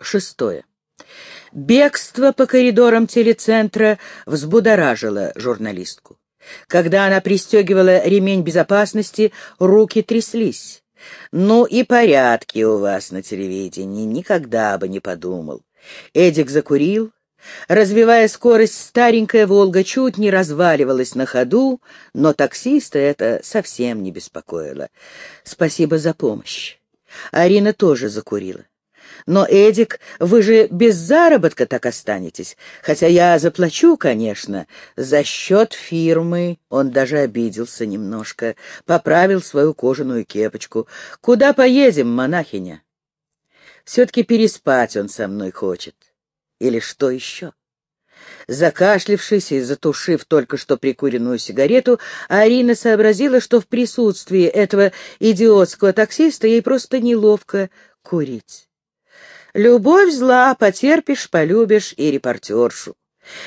Шестое. Бегство по коридорам телецентра взбудоражило журналистку. Когда она пристегивала ремень безопасности, руки тряслись. «Ну и порядки у вас на телевидении, никогда бы не подумал». Эдик закурил. Развивая скорость, старенькая «Волга» чуть не разваливалась на ходу, но таксиста это совсем не беспокоило. «Спасибо за помощь». Арина тоже закурила. Но, Эдик, вы же без заработка так останетесь. Хотя я заплачу, конечно, за счет фирмы. Он даже обиделся немножко, поправил свою кожаную кепочку. Куда поедем, монахиня? Все-таки переспать он со мной хочет. Или что еще? Закашлившись и затушив только что прикуренную сигарету, Арина сообразила, что в присутствии этого идиотского таксиста ей просто неловко курить. Любовь зла, потерпишь, полюбишь и репортершу.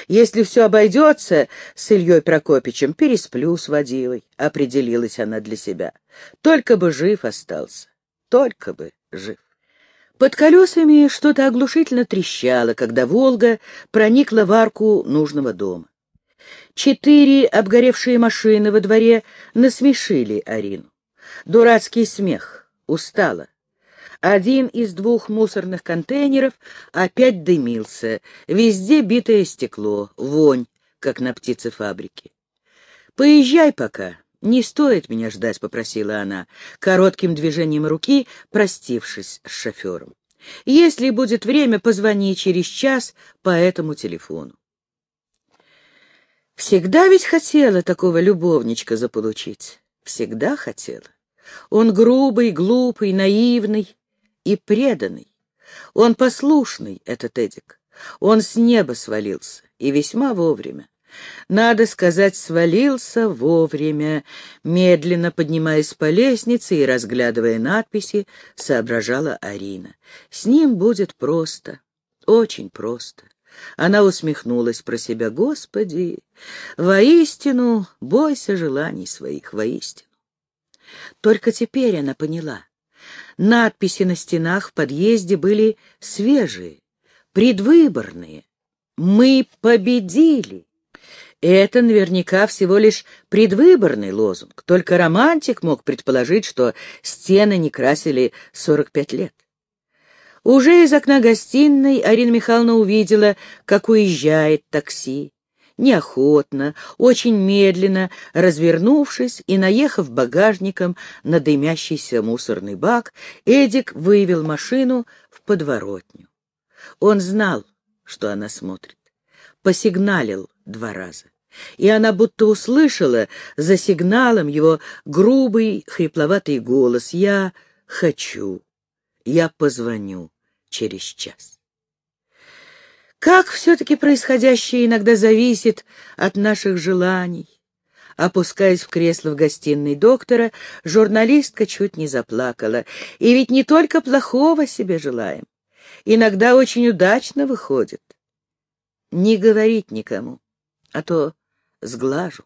Если все обойдется с Ильей Прокопичем, пересплю с водилой, определилась она для себя. Только бы жив остался, только бы жив. Под колесами что-то оглушительно трещало, когда «Волга» проникла в арку нужного дома. Четыре обгоревшие машины во дворе насмешили Арину. Дурацкий смех. Устала. Один из двух мусорных контейнеров опять дымился. Везде битое стекло, вонь, как на птицефабрике. «Поезжай пока, не стоит меня ждать», — попросила она, коротким движением руки, простившись с шофером. «Если будет время, позвони через час по этому телефону». Всегда ведь хотела такого любовничка заполучить. Всегда хотела. Он грубый, глупый, наивный, и преданный. Он послушный, этот Эдик. Он с неба свалился, и весьма вовремя. Надо сказать, свалился вовремя, медленно поднимаясь по лестнице и разглядывая надписи, соображала Арина. С ним будет просто, очень просто. Она усмехнулась про себя. Господи, воистину, бойся желаний своих, воистину. Только теперь она поняла. Надписи на стенах в подъезде были свежие, предвыборные. «Мы победили!» Это наверняка всего лишь предвыборный лозунг. Только романтик мог предположить, что стены не красили 45 лет. Уже из окна гостиной Арина Михайловна увидела, как уезжает такси неохотно, очень медленно, развернувшись и наехав багажником на дымящийся мусорный бак, Эдик вывел машину в подворотню. Он знал, что она смотрит, посигналил два раза. И она будто услышала за сигналом его грубый, хрипловатый голос «Я хочу, я позвоню через час». Как все-таки происходящее иногда зависит от наших желаний. Опускаясь в кресло в гостиной доктора, журналистка чуть не заплакала. И ведь не только плохого себе желаем. Иногда очень удачно выходит. Не говорить никому, а то сглажу.